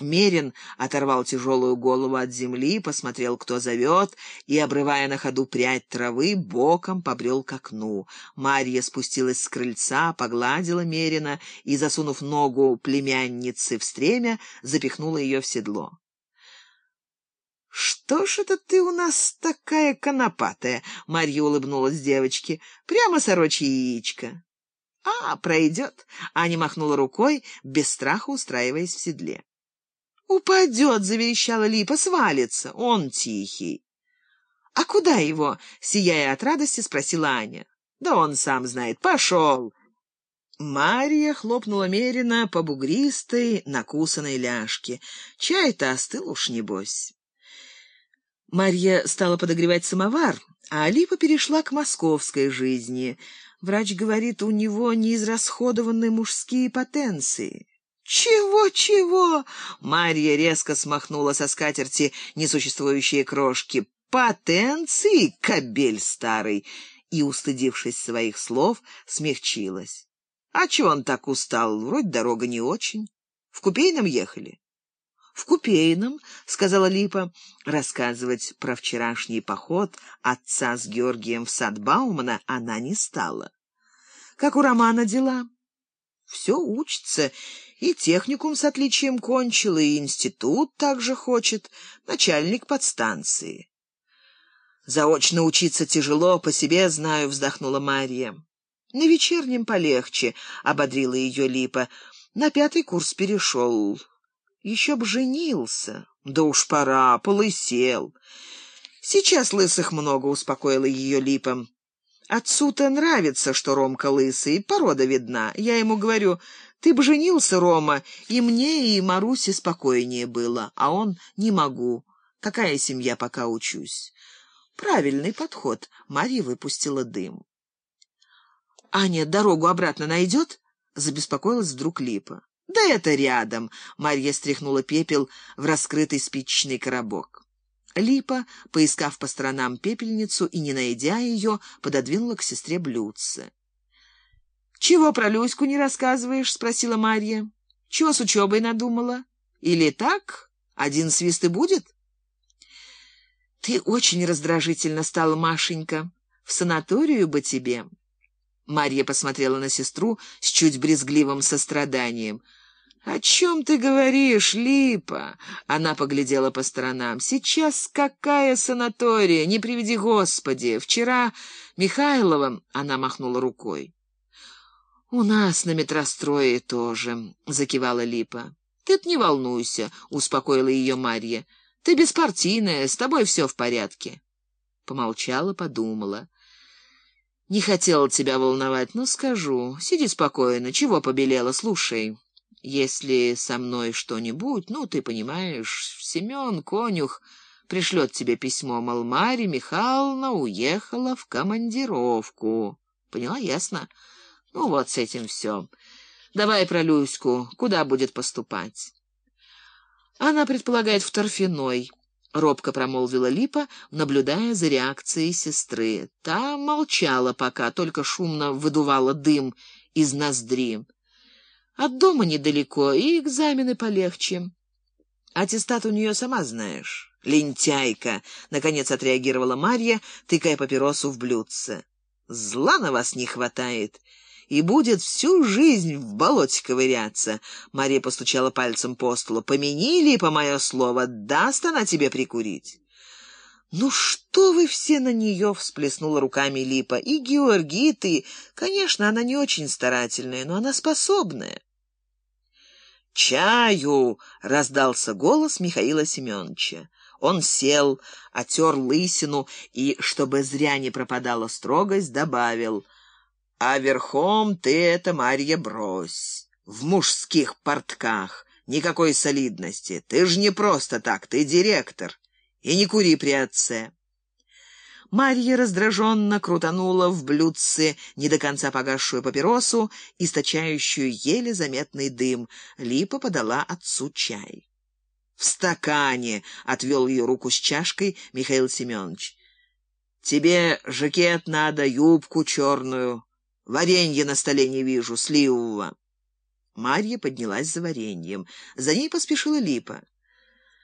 Мерин оторвал тяжелую голову от земли, посмотрел, кто зовет, и, обрывая на ходу прядь травы, боком побрел к окну. Марья спустилась с крыльца, погладила Мерина и, засунув ногу племянницы в стремя, запихнула ее в седло. «Что ж это ты у нас такая конопатая?» — Марья улыбнулась девочке. «Прямо сорочье яичко». «А, пройдет!» — Аня махнула рукой, без страха устраиваясь в седле. «Упадет!» — заверещала Липа, свалится. Он тихий. «А куда его?» — сияя от радости, спросила Аня. «Да он сам знает. Пошел!» Марья хлопнула меренно по бугристой, накусанной ляжке. Чай-то остыл уж, небось. Марья стала подогревать самовар, а Алипа перешла к московской жизни. Врач говорит, у него неизрасходованные мужские потенции. «Чего-чего?» Марья резко смахнула со скатерти несуществующие крошки. «Потенции, кобель старый!» И, устыдившись своих слов, смягчилась. «А чего он так устал? Вроде дорога не очень. В купейном ехали?» «В купейном», — сказала Липа. Рассказывать про вчерашний поход отца с Георгием в сад Баумана она не стала. «Как у Романа дела?» «Все учится, и техникум с отличием кончил, и институт также хочет, начальник подстанции». «Заочно учиться тяжело, по себе знаю», — вздохнула Мария. «На вечернем полегче», — ободрила ее Липа. «На пятый курс перешел. Еще б женился. Да уж пора, полысел. Сейчас лысых много, успокоила ее липом. Отцу-то нравится, что Ромка лысый, порода видна. Я ему говорю, ты бы женился, Рома, и мне, и Марусе спокойнее было. А он не могу. Какая семья, пока учусь? Правильный подход. Марья выпустила дым. Аня дорогу обратно найдет? Забеспокоилась вдруг Липа. «Да это рядом!» — Марья стряхнула пепел в раскрытый спичечный коробок. Липа, поискав по сторонам пепельницу и не найдя ее, пододвинула к сестре блюдце. «Чего про Люську не рассказываешь?» — спросила Марья. «Чего с учебой надумала? Или так? Один свист и будет?» «Ты очень раздражительно стала, Машенька. В санаторию бы тебе». Марья посмотрела на сестру с чуть брезгливым состраданием — «О чем ты говоришь, Липа?» Она поглядела по сторонам. «Сейчас какая санатория? Не приведи Господи! Вчера Михайлова...» Она махнула рукой. «У нас на метрострое тоже», — закивала Липа. «Ты-то не волнуйся», — успокоила ее Марья. «Ты беспартийная, с тобой все в порядке». Помолчала, подумала. «Не хотела тебя волновать, но скажу. Сиди спокойно. Чего побелела? Слушай». Если со мной что-нибудь, ну, ты понимаешь, Семен, конюх, пришлет тебе письмо, мол, Марья Михайловна уехала в командировку. Поняла, ясно? Ну, вот с этим все. Давай про Люську, куда будет поступать? Она предполагает в Торфяной. Робко промолвила Липа, наблюдая за реакцией сестры. Та молчала пока, только шумно выдувала дым из ноздри. От дома недалеко, и экзамены полегче. Аттестат у нее сама знаешь. Лентяйка, — наконец отреагировала Марья, тыкая папиросу в блюдце. Зла на вас не хватает. И будет всю жизнь в болоте ковыряться. Мария постучала пальцем по столу. Помяни по мое слово, даст она тебе прикурить. «Ну что вы все на нее?» — всплеснула руками Липа. «И Георгий, ты. Конечно, она не очень старательная, но она способная». «Чаю!» — раздался голос Михаила Семеновича. Он сел, отер лысину и, чтобы зря не пропадала строгость, добавил. «А верхом ты это, Марья, брось. В мужских портках. Никакой солидности. Ты же не просто так, ты директор. И не кури при отце». Марья раздраженно крутанула в блюдце не до конца погасшую папиросу, источающую еле заметный дым. Липа подала отцу чай. «В стакане!» — отвел ее руку с чашкой Михаил Семенович. «Тебе жакет надо, юбку черную. Варенье на столе не вижу, сливового». Марья поднялась за вареньем. За ней поспешила Липа.